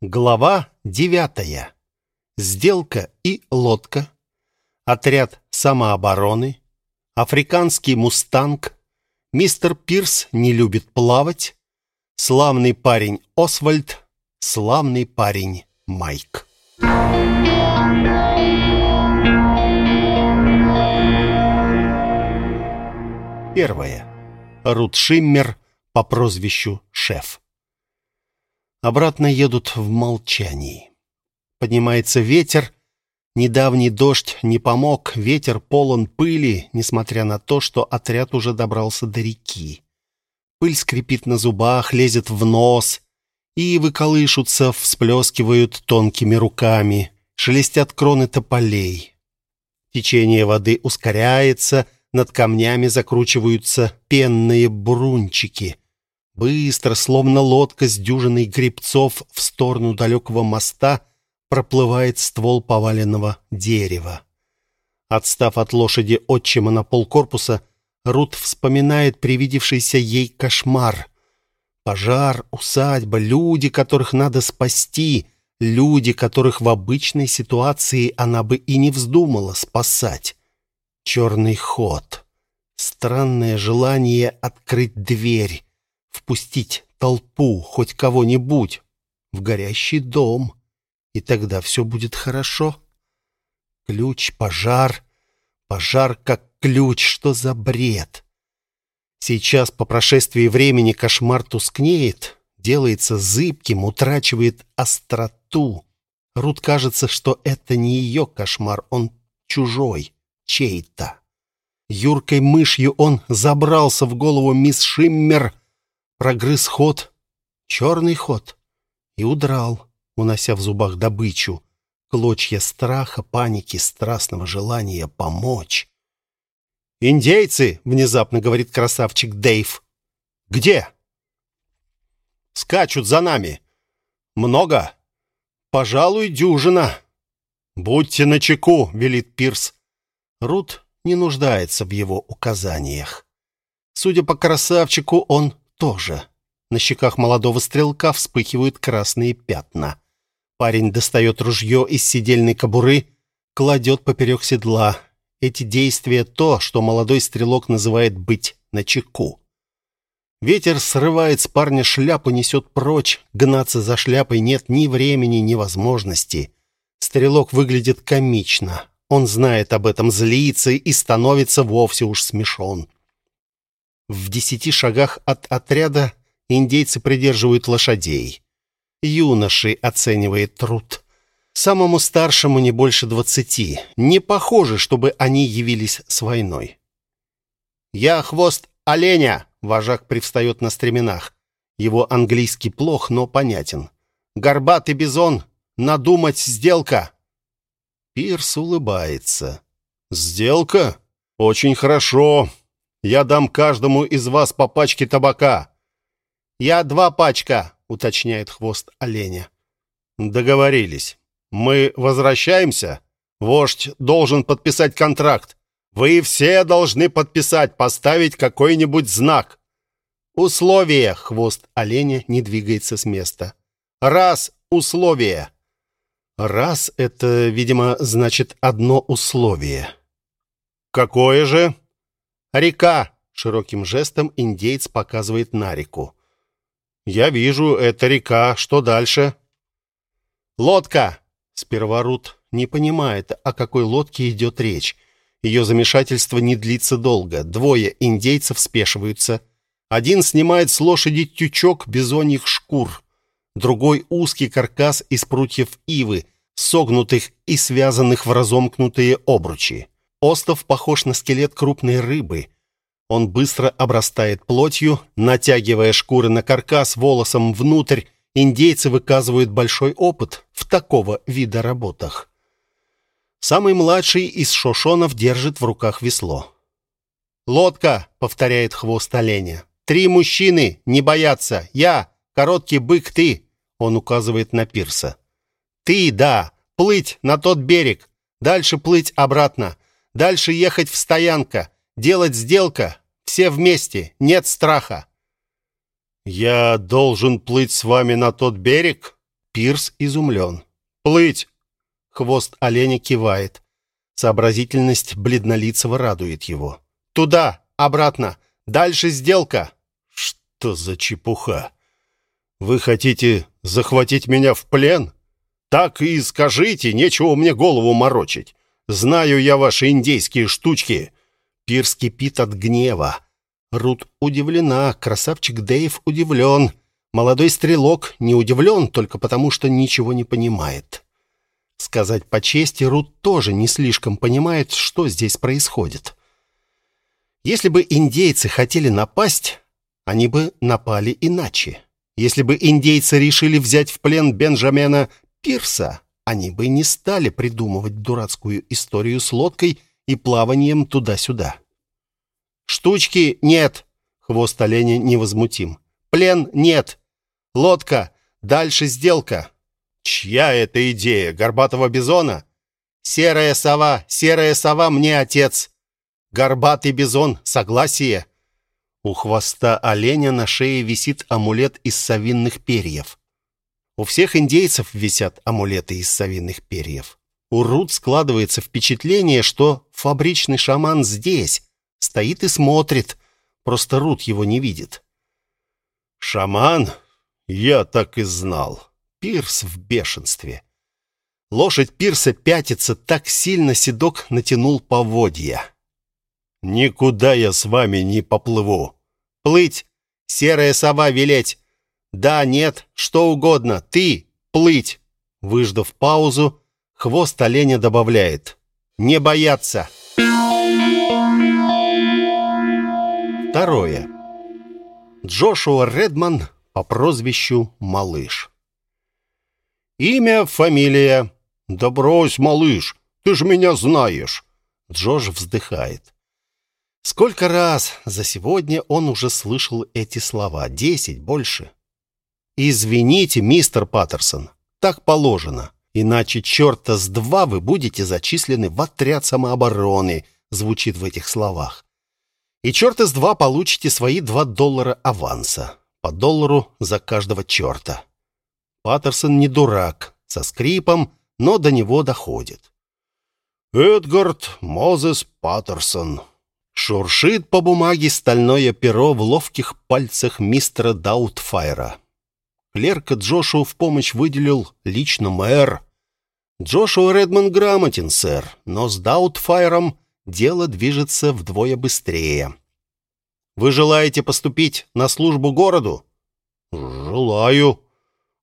Глава девятая. Сделка и лодка. Отряд самообороны. Африканский мустанг. Мистер Пирс не любит плавать. Славный парень Освальд. Славный парень Майк. Первое. Рут Шиммер по прозвищу Шеф. Обратно едут в молчании. Поднимается ветер. Недавний дождь не помог, ветер полон пыли, несмотря на то, что отряд уже добрался до реки. Пыль скрипит на зубах, лезет в нос, и выколышутся, всплескивают тонкими руками, шелестят кроны тополей. Течение воды ускоряется, над камнями закручиваются пенные брунчики — Быстро, словно лодка с дюжиной гребцов, в сторону далекого моста проплывает ствол поваленного дерева. Отстав от лошади отчима на полкорпуса, Рут вспоминает привидевшийся ей кошмар. Пожар, усадьба, люди, которых надо спасти, люди, которых в обычной ситуации она бы и не вздумала спасать. Черный ход. Странное желание открыть дверь впустить толпу, хоть кого-нибудь в горящий дом, и тогда все будет хорошо. Ключ, пожар, пожар как ключ, что за бред? Сейчас, по прошествии времени, кошмар тускнеет, делается зыбким, утрачивает остроту. Рут кажется, что это не ее кошмар, он чужой, чей-то. Юркой мышью он забрался в голову мисс Шиммер, прогрыз ход, черный ход, и удрал, унося в зубах добычу, клочья страха, паники, страстного желания помочь. «Индейцы!» — внезапно говорит красавчик Дэйв. «Где?» «Скачут за нами. Много?» «Пожалуй, дюжина». «Будьте начеку», — велит Пирс. Рут не нуждается в его указаниях. Судя по красавчику, он тоже. На щеках молодого стрелка вспыхивают красные пятна. Парень достает ружье из седельной кобуры, кладет поперек седла. Эти действия — то, что молодой стрелок называет «быть на чеку». Ветер срывает с парня шляпу, несет прочь. Гнаться за шляпой нет ни времени, ни возможности. Стрелок выглядит комично. Он знает об этом, злится и становится вовсе уж смешон. В десяти шагах от отряда индейцы придерживают лошадей. Юноши оценивает труд. Самому старшему не больше двадцати. Не похоже, чтобы они явились с войной. «Я хвост оленя!» — вожак привстает на стременах. Его английский плох, но понятен. «Горбатый бизон! Надумать сделка!» Пирс улыбается. «Сделка? Очень хорошо. Я дам каждому из вас по пачке табака. Я два пачка, уточняет хвост оленя. Договорились. Мы возвращаемся. Вождь должен подписать контракт. Вы все должны подписать, поставить какой-нибудь знак. Условие. Хвост оленя не двигается с места. Раз условие. Раз это, видимо, значит одно условие. Какое же? «Река!» — широким жестом индейец показывает на реку. «Я вижу, это река. Что дальше?» «Лодка!» Сперва Рут не понимает, о какой лодке идет речь. Ее замешательство не длится долго. Двое индейцев спешиваются. Один снимает с лошади тючок бизоньих шкур. Другой — узкий каркас из прутьев ивы, согнутых и связанных в разомкнутые обручи. Остов похож на скелет крупной рыбы. Он быстро обрастает плотью, натягивая шкуры на каркас волосом внутрь. Индейцы выказывают большой опыт в такого вида работах. Самый младший из шошонов держит в руках весло. «Лодка!» — повторяет хвост оленя. «Три мужчины, не боятся. Я, короткий бык, ты!» Он указывает на пирса. «Ты, да, плыть на тот берег, дальше плыть обратно. Дальше ехать в стоянка, делать сделка, все вместе, нет страха. Я должен плыть с вами на тот берег? Пирс изумлен. «Плыть!» Хвост оленя кивает. Сообразительность бледнолицего радует его. «Туда! Обратно! Дальше сделка!» «Что за чепуха? Вы хотите захватить меня в плен? Так и скажите, нечего мне голову морочить. Знаю я ваши индейские штучки». Пирс кипит от гнева. Рут удивлена, красавчик Дэйв удивлен. Молодой стрелок не удивлен только потому, что ничего не понимает. Сказать по чести, Рут тоже не слишком понимает, что здесь происходит. Если бы индейцы хотели напасть, они бы напали иначе. Если бы индейцы решили взять в плен Бенджамена Пирса, они бы не стали придумывать дурацкую историю с лодкой и плаванием туда-сюда. «Штучки нет!» — хвост оленя невозмутим. «Плен нет! Лодка! Дальше сделка!» «Чья это идея? Горбатого бизона?» «Серая сова! Серая сова мне отец!» «Горбатый бизон! Согласие!» У хвоста оленя на шее висит амулет из совинных перьев. У всех индейцев висят амулеты из совиных перьев. У Рут складывается впечатление, что фабричный шаман здесь, стоит и смотрит, просто Рут его не видит. «Шаман? Я так и знал. Пирс в бешенстве». Лошадь Пирса пятится, так сильно седок натянул поводья. «Никуда я с вами не поплыву». «Плыть! Серая сова велеть! Да, нет, что угодно, ты плыть!» Выждав паузу, хвост оленя добавляет. «Не бояться!» Второе. Джошуа Редман по прозвищу Малыш. Имя, фамилия. Да брось, малыш, ты же меня знаешь. Джош вздыхает. Сколько раз за сегодня он уже слышал эти слова? Десять, больше. Извините, мистер Паттерсон, так положено. Иначе черта с два вы будете зачислены в отряд самообороны, звучит в этих словах. И черта с два получите свои два доллара аванса. По доллару за каждого черта. Паттерсон не дурак, со скрипом, но до него доходит. Эдгард Мозес Паттерсон. Шуршит по бумаге стальное перо в ловких пальцах мистера Даутфайра. Клерка Джошу в помощь выделил лично мэр. Джошуа Редман грамотен, сэр, но с Даутфайром дело движется вдвое быстрее. Вы желаете поступить на службу городу? Желаю.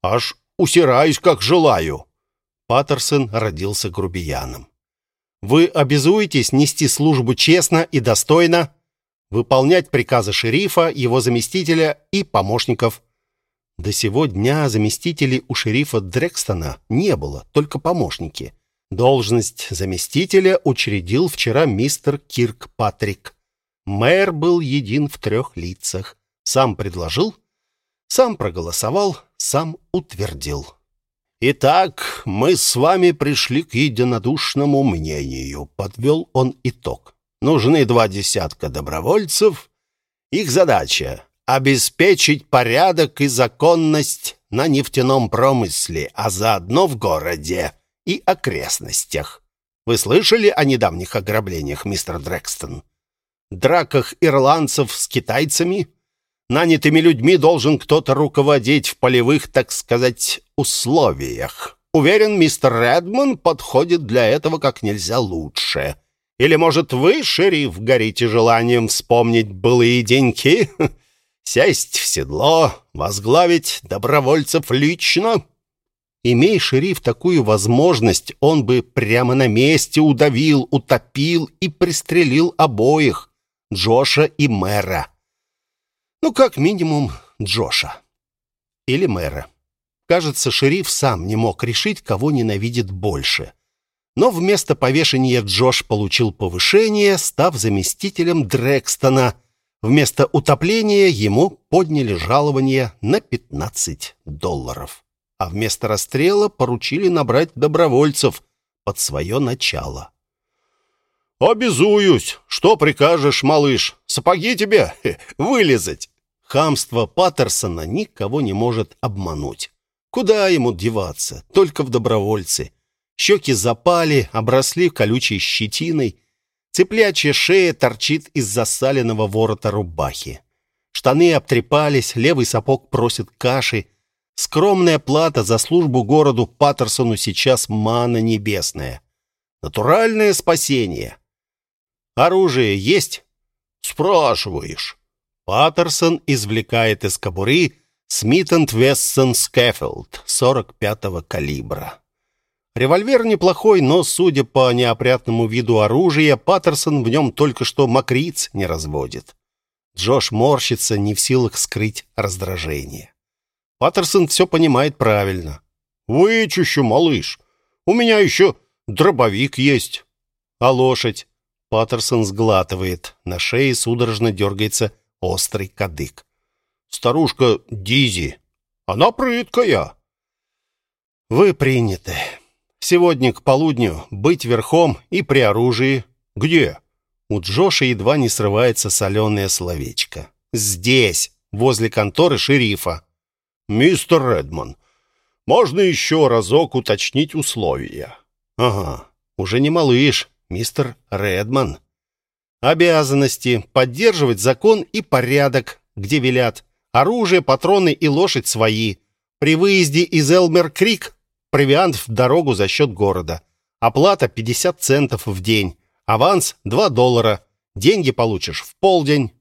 Аж усираюсь, как желаю. Паттерсон родился грубияном. Вы обязуетесь нести службу честно и достойно, выполнять приказы шерифа, его заместителя и помощников. До сего дня заместителей у шерифа Дрекстона не было, только помощники. Должность заместителя учредил вчера мистер Кирк Патрик. Мэр был един в трех лицах. Сам предложил, сам проголосовал, сам утвердил. «Итак, мы с вами пришли к единодушному мнению», — подвел он итог. «Нужны два десятка добровольцев. Их задача — обеспечить порядок и законность на нефтяном промысле, а заодно в городе и окрестностях. Вы слышали о недавних ограблениях, мистер Дрекстон? Драках ирландцев с китайцами? Нанятыми людьми должен кто-то руководить в полевых, так сказать, условиях. Уверен, мистер Редман подходит для этого как нельзя лучше. Или, может, вы, шериф, горите желанием вспомнить былые деньки? Сесть в седло, возглавить добровольцев лично? Имей шериф такую возможность, он бы прямо на месте удавил, утопил и пристрелил обоих, Джоша и мэра. Ну, как минимум, Джоша. Или мэра. Кажется, шериф сам не мог решить, кого ненавидит больше. Но вместо повешения Джош получил повышение, став заместителем Дрекстона. Вместо утопления ему подняли жалование на 15 долларов. А вместо расстрела поручили набрать добровольцев под свое начало. «Обязуюсь! Что прикажешь, малыш? Сапоги тебе вылезать!» Хамство Паттерсона никого не может обмануть. Куда ему деваться? Только в добровольцы. Щеки запали, обросли колючей щетиной. Цыплячья шея торчит из засаленного ворота рубахи. Штаны обтрепались, левый сапог просит каши. Скромная плата за службу городу Паттерсону сейчас мана небесная. Натуральное спасение. Оружие есть? Спрашиваешь. Паттерсон извлекает из кобуры Smith and Wesson Schofield 45-го калибра. Револьвер неплохой, но, судя по неопрятному виду оружия, Паттерсон в нем только что мокриц не разводит. Джош морщится, не в силах скрыть раздражение. Паттерсон все понимает правильно. «Вычищу, малыш. У меня еще дробовик есть. А лошадь?» Паттерсон сглатывает. На шее судорожно дергается острый кадык. Старушка Дизи. Она прыткая. Вы приняты. Сегодня к полудню быть верхом и при оружии. Где? У Джоша едва не срывается соленое словечко. Здесь, возле конторы шерифа. Мистер Редман, можно еще разок уточнить условия? Ага, уже не малыш, мистер Редман. Обязанности поддерживать закон и порядок, где велят. Оружие, патроны и лошадь свои. При выезде из Элмер-Крик провиант в дорогу за счет города. Оплата 50 центов в день. Аванс 2 доллара. Деньги получишь в полдень.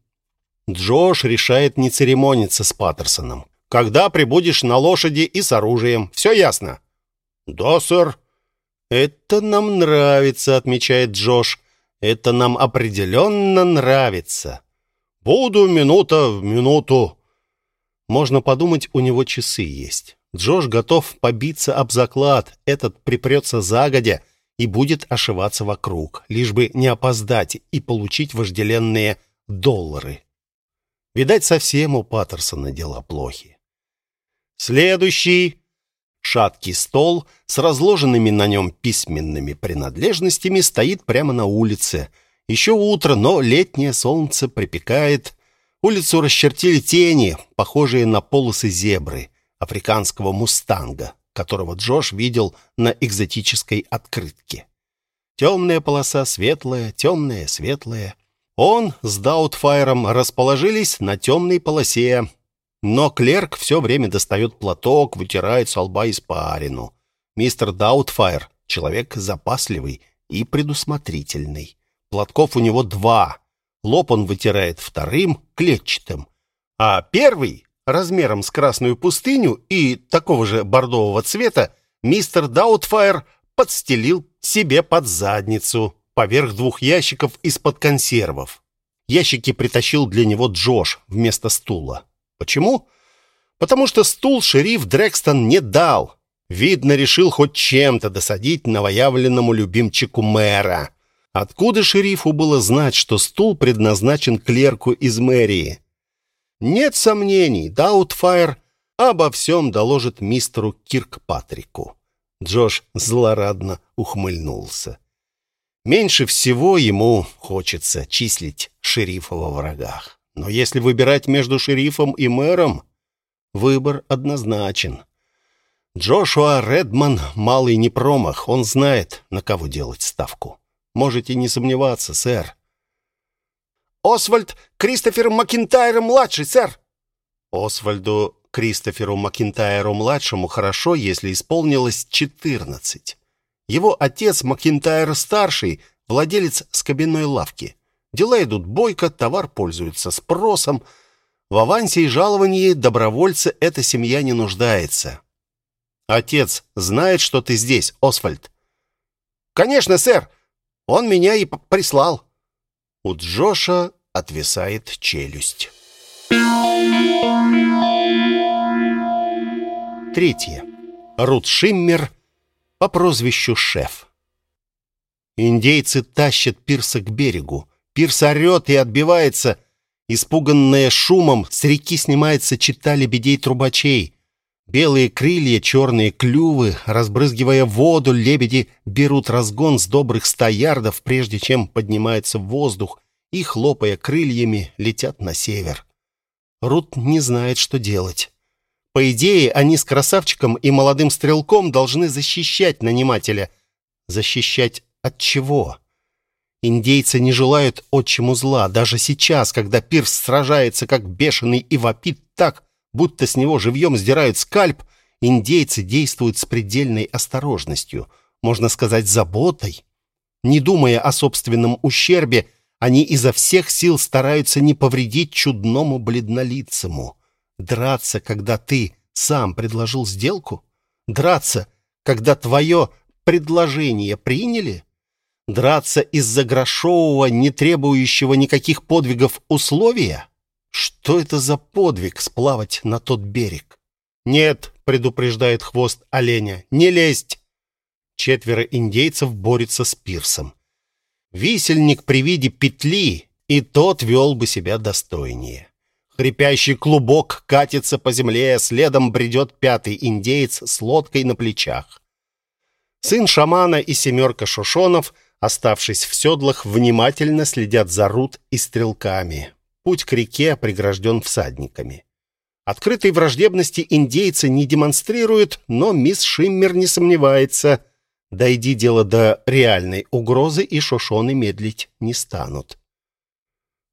Джош решает не церемониться с Паттерсоном. Когда прибудешь на лошади и с оружием. Все ясно? Да, сэр. Это нам нравится, отмечает Джош. Это нам определенно нравится. Буду минута в минуту. Можно подумать, у него часы есть. Джош готов побиться об заклад. Этот припрется загодя и будет ошиваться вокруг, лишь бы не опоздать и получить вожделенные доллары. Видать, совсем у Паттерсона дела плохи. Следующий шаткий стол с разложенными на нем письменными принадлежностями стоит прямо на улице. Еще утро, но летнее солнце припекает, Улицу расчертили тени, похожие на полосы зебры, африканского мустанга, которого Джош видел на экзотической открытке. Темная полоса, светлая, темная, светлая. Он с Даутфайром расположились на темной полосе, но клерк все время достает платок, вытирает с лба испарину. Мистер Даутфайр — человек запасливый и предусмотрительный. Платков у него два — Лоб он вытирает вторым, клетчатым. А первый, размером с красную пустыню и такого же бордового цвета, мистер Даутфайр подстелил себе под задницу, поверх двух ящиков из-под консервов. Ящики притащил для него Джош вместо стула. Почему? Потому что стул шериф Дрекстон не дал. Видно, решил хоть чем-то досадить новоявленному любимчику мэра. Откуда шерифу было знать, что стул предназначен клерку из мэрии? Нет сомнений, Даутфайр обо всем доложит мистеру Киркпатрику. Джош злорадно ухмыльнулся. Меньше всего ему хочется числить шерифа во врагах. Но если выбирать между шерифом и мэром, выбор однозначен. Джошуа Редман малый не промах, он знает, на кого делать ставку. Можете не сомневаться, сэр. Освальд Кристофер Макинтайр-младший, сэр. Освальду Кристоферу Макинтайру-младшему хорошо, если исполнилось 14. Его отец Макинтайр-старший, владелец скобяной лавки. Дела идут бойко, товар пользуется спросом. В авансе и жаловании добровольца эта семья не нуждается. Отец знает, что ты здесь, Освальд? Конечно, сэр. Он меня и прислал. У Джоша отвисает челюсть. Третье. Рут Шиммер по прозвищу Шеф. Индейцы тащат Пирса к берегу. Пирс орет и отбивается. Испуганная шумом, с реки снимается чита лебедей-трубачей. Белые крылья, черные клювы, разбрызгивая воду, лебеди берут разгон с добрых ста ярдов, прежде чем поднимаются в воздух и, хлопая крыльями, летят на север. Рут не знает, что делать. По идее, они с красавчиком и молодым стрелком должны защищать нанимателя. Защищать от чего? Индейцы не желают отчиму зла. Даже сейчас, когда Пирс сражается как бешеный и вопит так, будто с него живьем сдирают скальп, индейцы действуют с предельной осторожностью, можно сказать, заботой. Не думая о собственном ущербе, они изо всех сил стараются не повредить чудному бледнолицему. Драться, когда ты сам предложил сделку? Драться, когда твое предложение приняли? Драться из-за грошового, не требующего никаких подвигов условия? Что это за подвиг сплавать на тот берег? Нет, предупреждает хвост оленя, не лезть. Четверо индейцев борются с пирсом. Висельник при виде петли, и тот вел бы себя достойнее. Хрипящий клубок катится по земле, следом бредет пятый индеец с лодкой на плечах. Сын шамана и семерка шушонов, оставшись в седлах, внимательно следят за рут и стрелками. Путь к реке прегражден всадниками. Открытой враждебности индейцы не демонстрируют, но мисс Шиммер не сомневается. Дойди дело до реальной угрозы, и шошоны медлить не станут.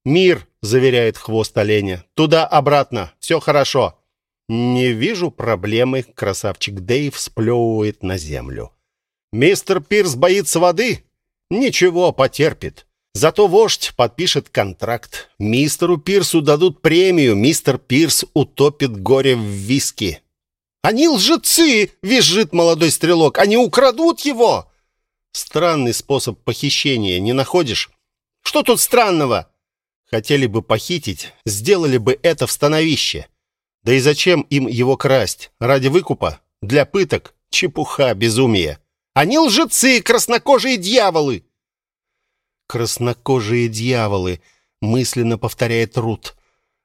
«Мир!» — заверяет хвост оленя. «Туда-обратно. Все хорошо». «Не вижу проблемы», — красавчик Дэйв сплевывает на землю. «Мистер Пирс боится воды?» «Ничего, потерпит. Зато вождь подпишет контракт. Мистеру Пирсу дадут премию. Мистер Пирс утопит горе в виски». «Они лжецы!» — визжит молодой стрелок. «Они украдут его!» «Странный способ похищения, не находишь?» «Что тут странного?» Хотели бы похитить, сделали бы это в становище. Да и зачем им его красть? Ради выкупа? Для пыток? Чепуха, безумие. Они лжецы, краснокожие дьяволы. Краснокожие дьяволы, мысленно повторяет Рут.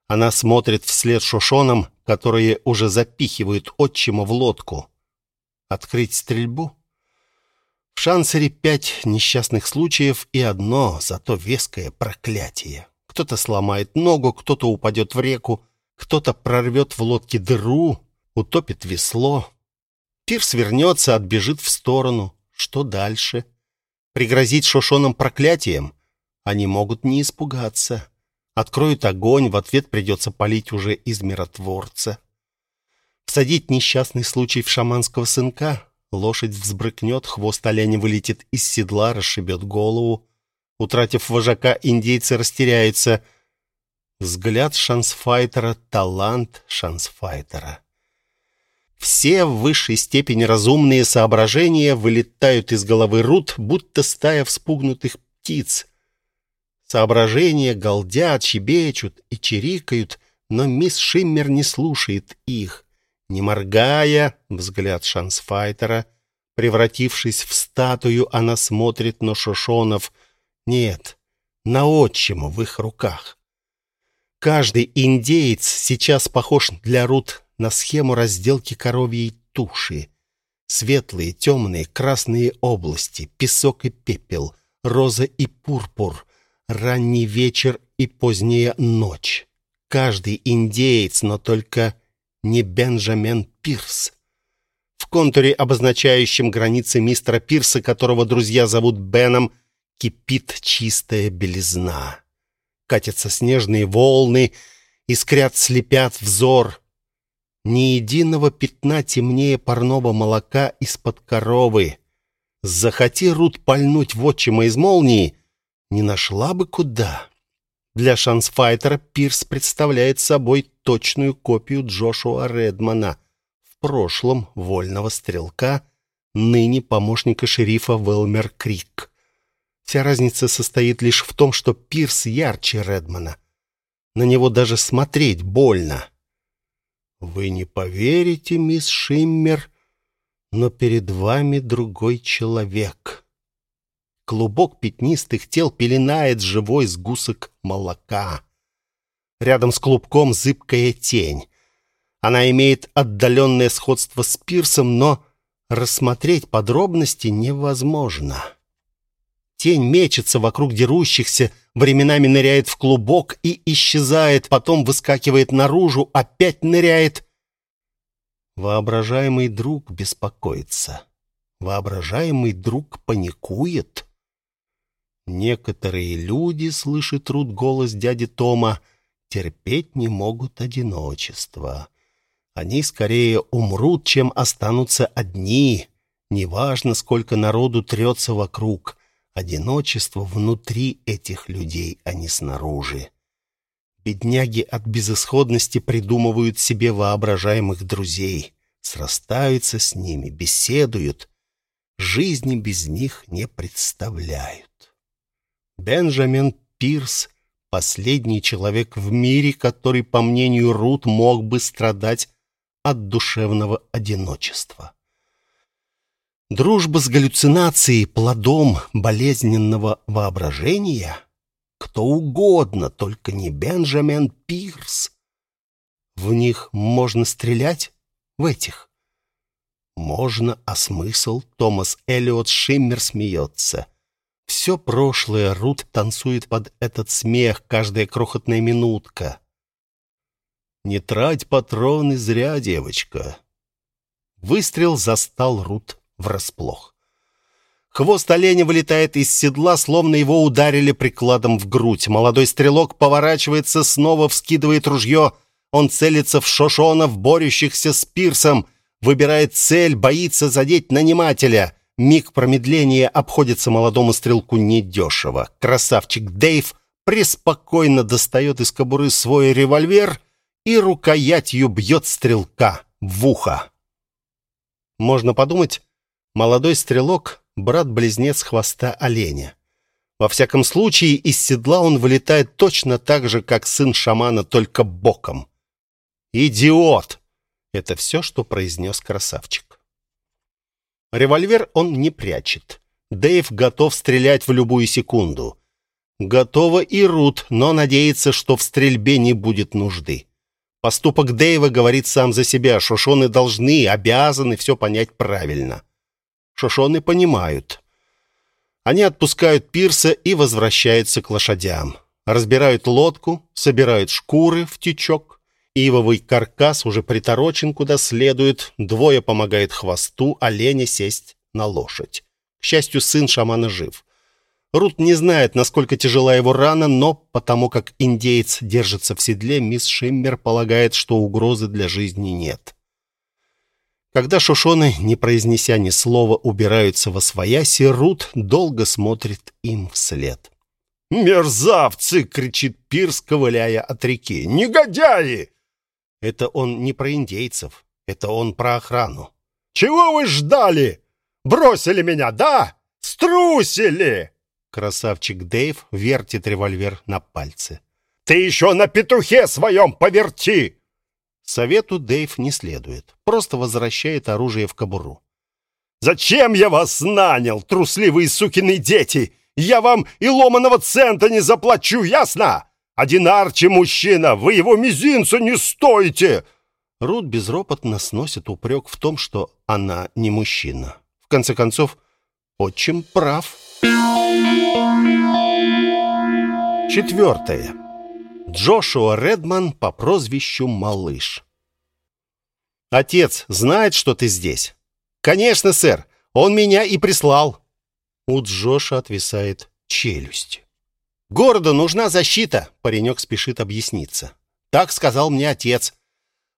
Она смотрит вслед шушонам, которые уже запихивают отчима в лодку. Открыть стрельбу? В шансере пять несчастных случаев и одно, зато веское проклятие. Кто-то сломает ногу, кто-то упадет в реку, кто-то прорвет в лодке дыру, утопит весло. Пирс вернется, отбежит в сторону. Что дальше? Пригрозить шошонам проклятием? Они могут не испугаться. Откроют огонь, в ответ придется палить уже из миротворца. Всадить несчастный случай в шаманского сынка? Лошадь взбрыкнет, хвост оленя вылетит из седла, расшибет голову. Утратив вожака, индейцы растеряются. Взгляд шансфайтера — талант шансфайтера. Все в высшей степени разумные соображения вылетают из головы Рут, будто стая вспугнутых птиц. Соображения галдят, щебечут и чирикают, но мисс Шиммер не слушает их. Не моргая, взгляд шансфайтера, превратившись в статую, она смотрит на Шошонов — нет, на отчиму в их руках. Каждый индеец сейчас похож для Рут на схему разделки коровьей туши. Светлые, темные, красные области, песок и пепел, роза и пурпур, ранний вечер и поздняя ночь. Каждый индеец, но только не Бенджамин Пирс. В контуре, обозначающем границы мистера Пирса, которого друзья зовут Беном, кипит чистая белизна. Катятся снежные волны, искрят, слепят взор. Ни единого пятна темнее парного молока из-под коровы. Захоти Рут пальнуть в отчима из молнии, не нашла бы куда. Для шансфайтера Пирс представляет собой точную копию Джошуа Редмана, в прошлом вольного стрелка, ныне помощника шерифа Велмер Крик. Вся разница состоит лишь в том, что Пирс ярче Редмана. На него даже смотреть больно. Вы не поверите, мисс Шиммер, но перед вами другой человек. Клубок пятнистых тел пеленает живой сгусок молока. Рядом с клубком зыбкая тень. Она имеет отдаленное сходство с Пирсом, но рассмотреть подробности невозможно. Тень мечется вокруг дерущихся, временами ныряет в клубок и исчезает, потом выскакивает наружу, опять ныряет. Воображаемый друг беспокоится. Воображаемый друг паникует. Некоторые люди, слышит Рут голос дяди Тома, терпеть не могут одиночество. Они скорее умрут, чем останутся одни. Неважно, сколько народу трется вокруг. Одиночество внутри этих людей, а не снаружи. Бедняги от безысходности придумывают себе воображаемых друзей, срастаются с ними, беседуют, жизни без них не представляют. Бенджамин Пирс — последний человек в мире, который, по мнению Рут, мог бы страдать от душевного одиночества. Дружба с галлюцинацией, плодом болезненного воображения — кто угодно, только не Бенджамин Пирс. В них можно стрелять? В этих? Можно, а смысл? Томас Эллиот Шиммер смеется. Все прошлое Рут танцует под этот смех, каждая крохотная минутка. Не трать патроны зря, девочка. Выстрел застал Рут врасплох. Хвост оленя вылетает из седла, словно его ударили прикладом в грудь. Молодой стрелок поворачивается, снова вскидывает ружье. Он целится в шошонов, борющихся с пирсом. Выбирает цель, боится задеть нанимателя. Миг промедления обходится молодому стрелку недешево. Красавчик Дэйв преспокойно достает из кобуры свой револьвер и рукоятью бьет стрелка в ухо. Можно подумать, молодой стрелок брат-близнец хвоста оленя. Во всяком случае, из седла он вылетает точно так же, как сын шамана, только боком. «Идиот!» — это все, что произнес красавчик. Револьвер он не прячет. Дэйв готов стрелять в любую секунду. Готова и Рут, но надеется, что в стрельбе не будет нужды. Поступок Дэйва говорит сам за себя. Шошоны должны, обязаны все понять правильно. Шошоны понимают. Они отпускают пирса и возвращаются к лошадям. Разбирают лодку, собирают шкуры в тючок. Ивовый каркас уже приторочен куда следует. Двое помогают хвосту оленя сесть на лошадь. К счастью, сын шамана жив. Рут не знает, насколько тяжела его рана, но потому как индеец держится в седле, мисс Шиммер полагает, что угрозы для жизни нет. Когда шушоны, не произнеся ни слова, убираются во свояси, Рут долго смотрит им вслед. «Мерзавцы!» — кричит Пирс, ковыляя от реки. «Негодяи!» Это он не про индейцев, это он про охрану. «Чего вы ждали? Бросили меня, да? Струсили!» Красавчик Дэйв вертит револьвер на пальце. «Ты еще на петухе своем поверти!» Совету Дэйв не следует, просто возвращает оружие в кобуру. «Зачем я вас нанял, трусливые сукины дети? Я вам и ломаного цента не заплачу, ясно? Один арчи мужчина, вы его мизинца не стоите!» Рут безропотно сносит упрек в том, что она не мужчина. В конце концов, отчим прав. Четвертое. Джошуа Редман по прозвищу Малыш. Отец знает, что ты здесь. Конечно, сэр. Он меня и прислал. У Джоша отвисает челюсть. Городу нужна защита, паренек спешит объясниться. Так сказал мне отец.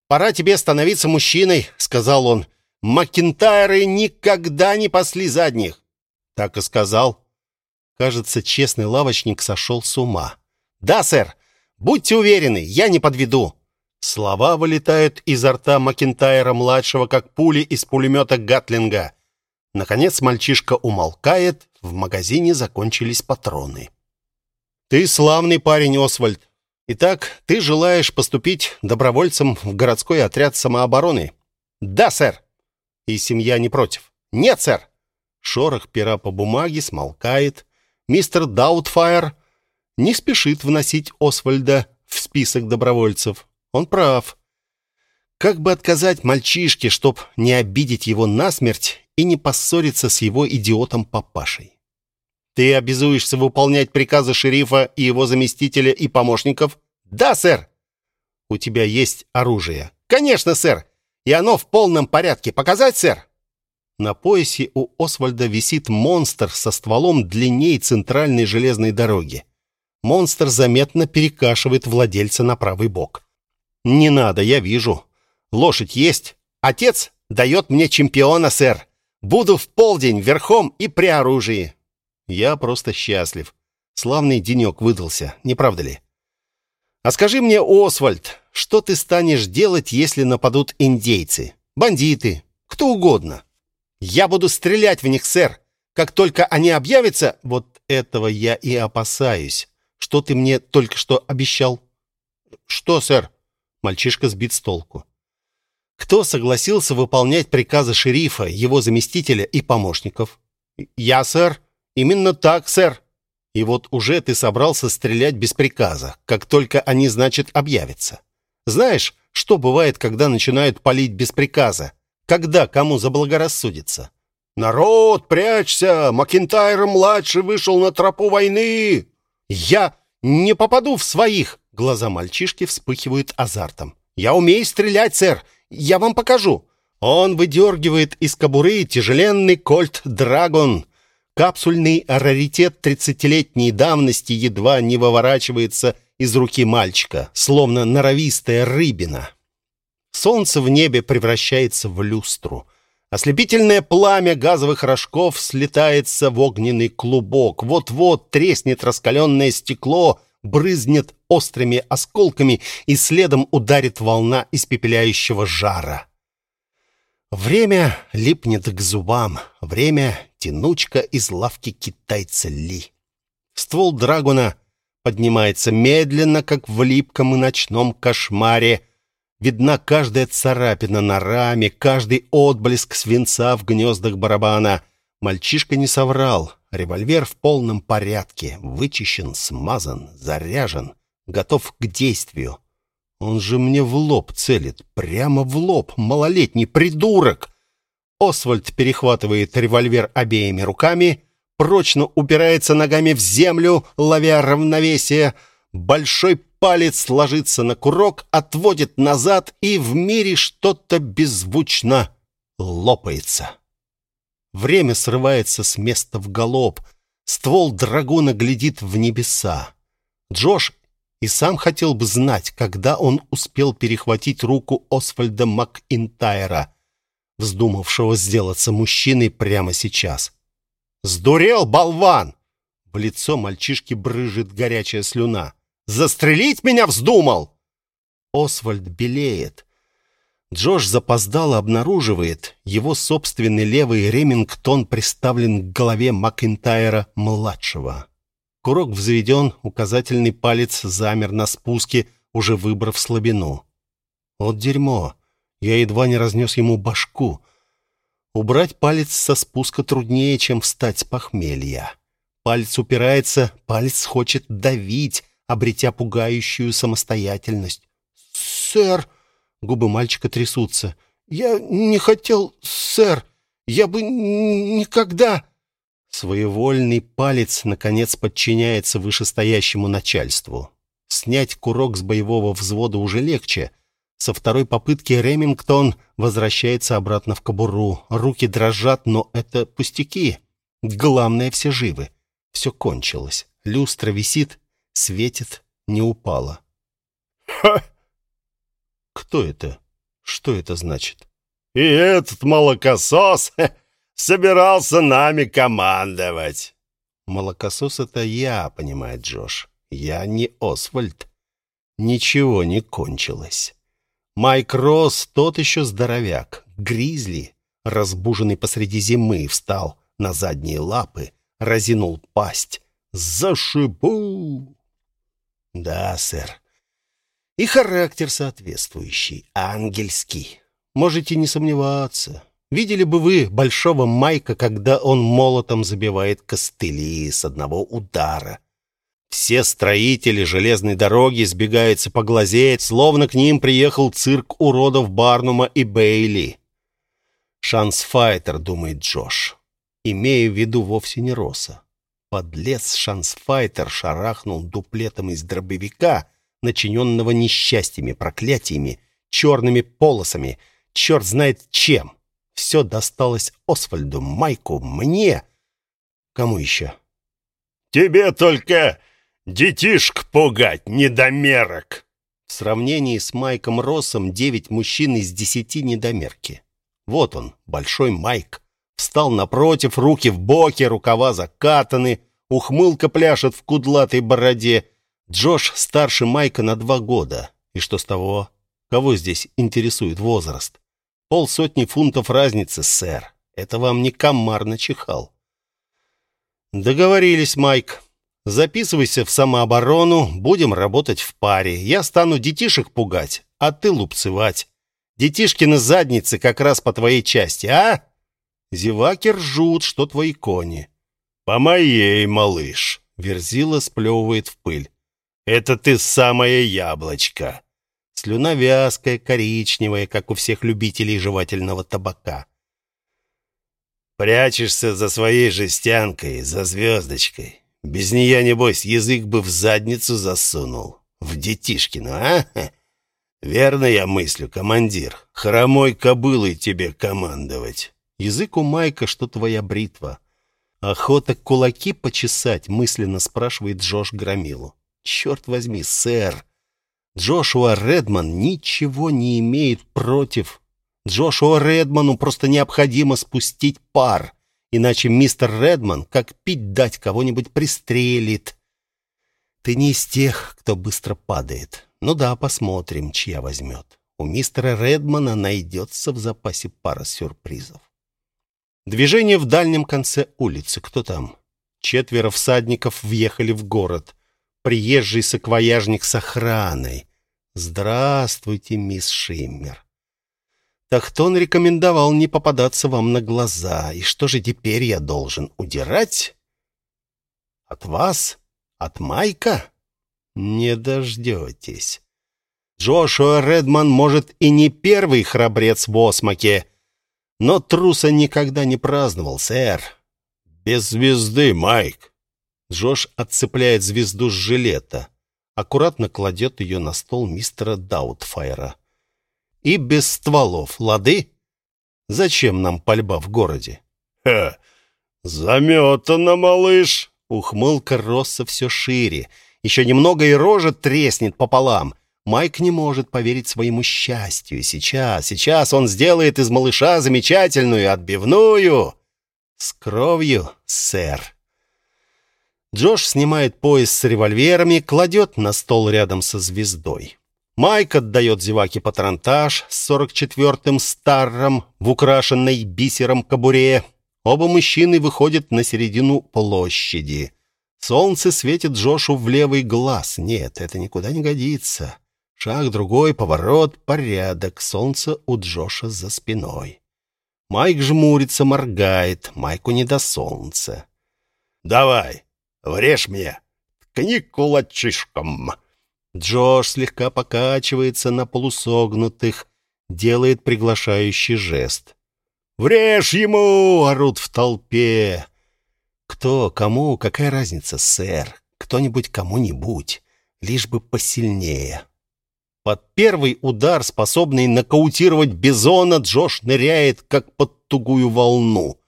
Пора тебе становиться мужчиной, сказал он. Макинтайры никогда не пасли задних. Так и сказал. Кажется, честный лавочник сошел с ума. Да, сэр. Будьте уверены, я не подведу. Слова вылетают изо рта Макинтайра-младшего, как пули из пулемета Гатлинга. Наконец мальчишка умолкает, в магазине закончились патроны. «Ты славный парень, Освальд. Итак, ты желаешь поступить добровольцем в городской отряд самообороны?» «Да, сэр». «И семья не против?» «Нет, сэр». Шорох пера по бумаге смолкает. Мистер Даутфайр не спешит вносить Освальда в список добровольцев. Он прав. Как бы отказать мальчишке, чтоб не обидеть его насмерть и не поссориться с его идиотом-папашей? Ты обязуешься выполнять приказы шерифа и его заместителя и помощников? Да, сэр. У тебя есть оружие? Конечно, сэр. и оно в полном порядке. Показать, сэр?» На поясе у Освальда висит монстр со стволом длиннее центральной железной дороги. Монстр заметно перекашивает владельца на правый бок. «Не надо, я вижу. Лошадь есть. Отец дает мне чемпиона, сэр. Буду в полдень верхом и при оружии». Я просто счастлив. Славный денек выдался, не правда ли? А скажи мне, Освальд, что ты станешь делать, если нападут индейцы, бандиты, кто угодно? Я буду стрелять в них, сэр. Как только они объявятся, вот этого я и опасаюсь. Что ты мне только что обещал? Что, сэр? Мальчишка сбит с толку. Кто согласился выполнять приказы шерифа, его заместителя и помощников? Я, сэр. Именно так, сэр. И вот уже ты собрался стрелять без приказа, как только они, значит, объявятся. Знаешь, что бывает, когда начинают палить без приказа? Когда кому заблагорассудится? «Народ, прячься! Макинтайр-младший вышел на тропу войны!» «Я не попаду в своих!» Глаза мальчишки вспыхивают азартом. «Я умею стрелять, сэр! Я вам покажу!» Он выдергивает из кобуры тяжеленный кольт «Драгон». Капсульный раритет тридцатилетней давности едва не выворачивается из руки мальчика, словно норовистая рыбина. Солнце в небе превращается в люстру. Ослепительное пламя газовых рожков слетается в огненный клубок. Вот-вот треснет раскаленное стекло, брызнет острыми осколками и следом ударит волна испепеляющего жара. Время липнет к зубам. Время — тянучка из лавки китайца Ли. Ствол драгуна поднимается медленно, как в липком и ночном кошмаре. Видна каждая царапина на раме, каждый отблеск свинца в гнездах барабана. Мальчишка не соврал. Револьвер в полном порядке, вычищен, смазан, заряжен, готов к действию. Он же мне в лоб целит, прямо в лоб, малолетний придурок. Освальд перехватывает револьвер обеими руками, прочно упирается ногами в землю, ловя равновесие. Большой палец ложится на курок, отводит назад, и в мире что-то беззвучно лопается. Время срывается с места в галоп. Ствол драгуна глядит в небеса. Джош и сам хотел бы знать, когда он успел перехватить руку Освальда МакИнтайра, вздумавшего сделаться мужчиной прямо сейчас. «Сдурел, болван!» В лицо мальчишки брыжет горячая слюна. «Застрелить меня вздумал!» Освальд белеет. Джош запоздало обнаруживает, его собственный левый Ремингтон приставлен к голове Макинтайра-младшего. Курок взведен, указательный палец замер на спуске, уже выбрав слабину. Вот дерьмо. Я едва не разнес ему башку. Убрать палец со спуска труднее, чем встать с похмелья. Палец упирается, палец хочет давить, обретя пугающую самостоятельность. «Сэр!» — губы мальчика трясутся. «Я не хотел, сэр! Я бы никогда...» Своевольный палец, наконец, подчиняется вышестоящему начальству. Снять курок с боевого взвода уже легче. Со второй попытки Ремингтон возвращается обратно в кобуру. Руки дрожат, но это пустяки. Главное, все живы. Все кончилось. Люстра висит, светит, не упала. «Ха!» Кто это? Что это значит? «И этот молокосос собирался нами командовать. Молокосос — это я, понимает Джош. Я не Освальд. Ничего не кончилось. Майк Росс тот еще здоровяк. Гризли, разбуженный посреди зимы, встал на задние лапы, разинул пасть. «Зашибу!» «Да, сэр. И характер соответствующий, ангельский. Можете не сомневаться. Видели бы вы большого Майка, когда он молотом забивает костыли с одного удара. Все строители железной дороги сбегаются поглазеть, словно к ним приехал цирк уродов Барнума и Бейли. «Шансфайтер», — думает Джош, имея в виду вовсе не Роса. Подлец Шансфайтер шарахнул дуплетом из дробовика, начиненного несчастьями, проклятиями, черными полосами — черт знает чем. Все досталось Освальду, Майку, мне. Кому еще? «Тебе только детишек пугать, недомерок!» В сравнении с Майком Россом девять мужчин из десяти недомерки. Вот он, большой Майк. Встал напротив, руки в боки, рукава закатаны, ухмылка пляшет в кудлатой бороде. Джош старше Майка на два года. И что с того? Кого здесь интересует возраст? Полсотни фунтов разницы, сэр. Это вам не комар начихал. Договорились, Майк. Записывайся в самооборону, будем работать в паре. Я стану детишек пугать, а ты лупцевать. Детишкины задницы как раз по твоей части, а? Зеваки ржут, что твои кони. По моей, малыш. Верзила сплевывает в пыль. Это ты самое яблочко. Слюна вязкая, коричневая, как у всех любителей жевательного табака. Прячешься за своей жестянкой, за звездочкой. Без нее, небось, язык бы в задницу засунул. В детишкину, а? Верно я мыслю, командир. Хромой кобылой тебе командовать. Язык у Майка, что твоя бритва. Охота кулаки почесать, мысленно спрашивает Джош Громилу. Черт возьми, сэр. Джошуа Редман ничего не имеет против Джошуа Редману просто необходимо спустить пар, иначе мистер Редман, как пить дать, кого-нибудь пристрелит. Ты не из тех, кто быстро падает. Ну да, посмотрим, чья возьмет. У мистера Редмана найдется в запасе пара сюрпризов. Движение в дальнем конце улицы. Кто там? Четверо всадников въехали в город. Приезжий саквояжник с охраной. Здравствуйте, мисс Шиммер. Тахтон рекомендовал не попадаться вам на глаза. И что же теперь я должен удирать? От вас? От Майка? Не дождетесь. Джошуа Редман, может, и не первый храбрец в Осмаке, но труса никогда не праздновал, сэр. Без звезды, Майк. Джош отцепляет звезду с жилета, аккуратно кладет ее на стол мистера Даутфайра и без стволов, лады? Зачем нам пальба в городе? Ха, заметано, малыш. Ухмылка Росса все шире. Еще немного и рожа треснет пополам. Майк не может поверить своему счастью. Сейчас, сейчас он сделает из малыша замечательную отбивную. С кровью, сэр. Джош снимает пояс с револьверами, кладет на стол рядом со звездой. Майк отдает зеваке патронтаж с 44-м старом в украшенной бисером кобуре. Оба мужчины выходят на середину площади. Солнце светит Джошу в левый глаз. Нет, это никуда не годится. Шаг другой, поворот, порядок. Солнце у Джоша за спиной. Майк жмурится, моргает. Майку не до солнца. «Давай, врежь мне, ткни кулачишком!» Джош слегка покачивается на полусогнутых, делает приглашающий жест. «Врежь ему!» — орут в толпе. «Кто, кому, какая разница, сэр? Кто-нибудь кому-нибудь, лишь бы посильнее». Под первый удар, способный нокаутировать Бизона, Джош ныряет, как под тугую волну.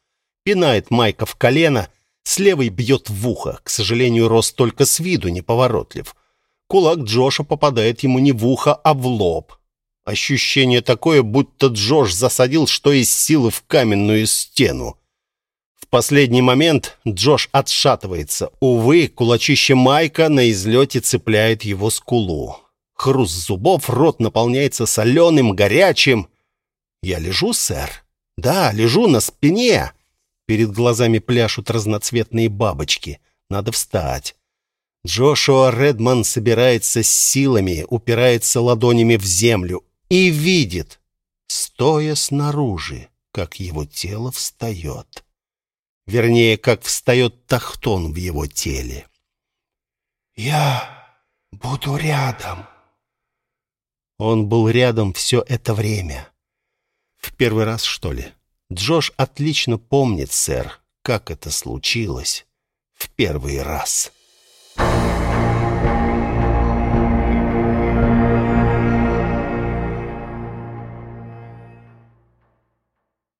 Пинает Майка в колено, с левой бьет в ухо. К сожалению, Рос только с виду неповоротлив. Кулак Джоша попадает ему не в ухо, а в лоб. Ощущение такое, будто Джош засадил что из силы в каменную стену. В последний момент Джош отшатывается. Увы, кулачище Майка на излете цепляет его скулу. Хруст зубов, рот наполняется соленым, горячим. Я лежу, сэр. Да, лежу на спине. Перед глазами пляшут разноцветные бабочки. Надо встать. Джошуа Редман собирается с силами, упирается ладонями в землю и видит, стоя снаружи, как его тело встает. Вернее, как встает тахтон в его теле. «Я буду рядом». Он был рядом все это время. В первый раз, что ли? Джош отлично помнит, сэр, как это случилось в первый раз.